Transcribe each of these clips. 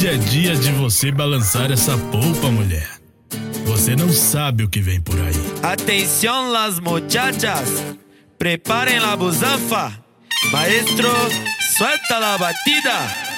Hoje é dia de você balançar essa polpa, mulher. Você não sabe o que vem por aí. Atenção, las muchachas. Preparem la busanfa. Maestro, suelta la batida.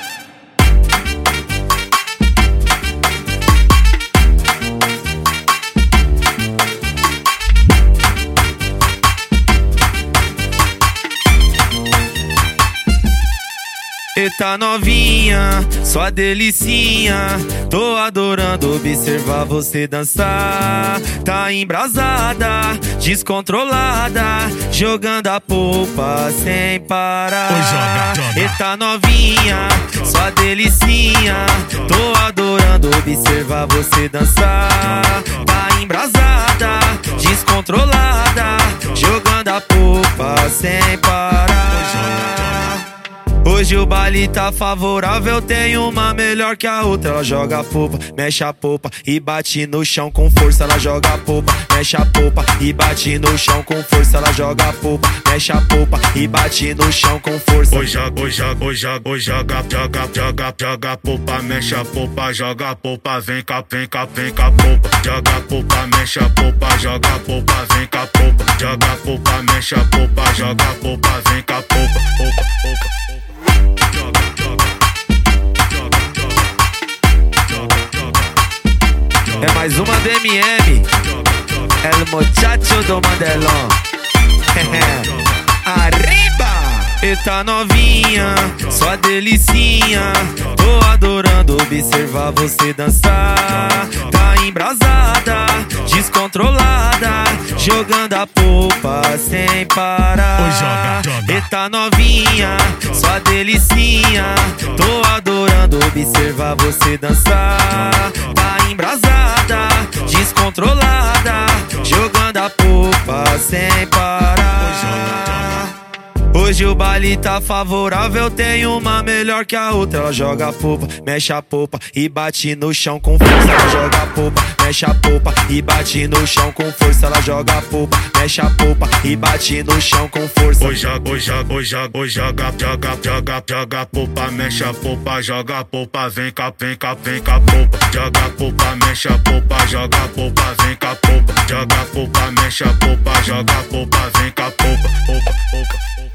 Eita novinha, sua delicinha. Tô adorando observar você dançar. Tá embrasada, descontrolada, jogando a polpa sem parar. Oi, joga. Eita novinha, sua delicinha. Tô adorando observar você dançar. Tá embrasada, descontrolada, jogando a polpa sem parar. Hoje o baile tá favorável, tem uma melhor que a outra. Ela joga a polpa, mexe a polpa e bate no chão com força. Ela joga a polpa, mexe a polpa e bate no chão com força. Ela joga a polpa, mexe a polpa e bate no chão com força. Joga, oi, joga, oi, joga, joga, joga, joga, joga a polpa, mexe a polpa, joga a polpa, vem cá, vem cá, vem cá, polpa, joga a polpa, mexe a polpa, joga a polpa, vem cá, polpa, joga a polpa, mexe a polpa, joga a polpa, vem cá, polpa, polpa, polpa, polpa. É mais uma DMM, joga, El Muchacho do Mandelão. Arriba! Eita novinha, sua delicinha. Tô adorando observar você dançar. Tá embrasada, descontrolada, jogando a polpa sem parar. Joga. Eita novinha, sua delicinha. Tô adorando observar você dançar. Jogando a polpa sem parar. Hoje o baile tá favorável, tem uma melhor que a outra. Ela joga a mexe a polpa e bate no chão com força. Ela joga a mexe a polpa e bate no chão com força. Ela joga a mexe a polpa e bate no chão com força. Joga, oi, joga, oi, joga, joga, joga, joga, joga mexe a polpa, joga a polpa, vem cá, vem cá, vem cá, polpa, joga a mexe a polpa, joga a polpa, vem cá, polpa, joga a polpa, mexe a polpa, joga a polpa, vem cá, polpa, polpa.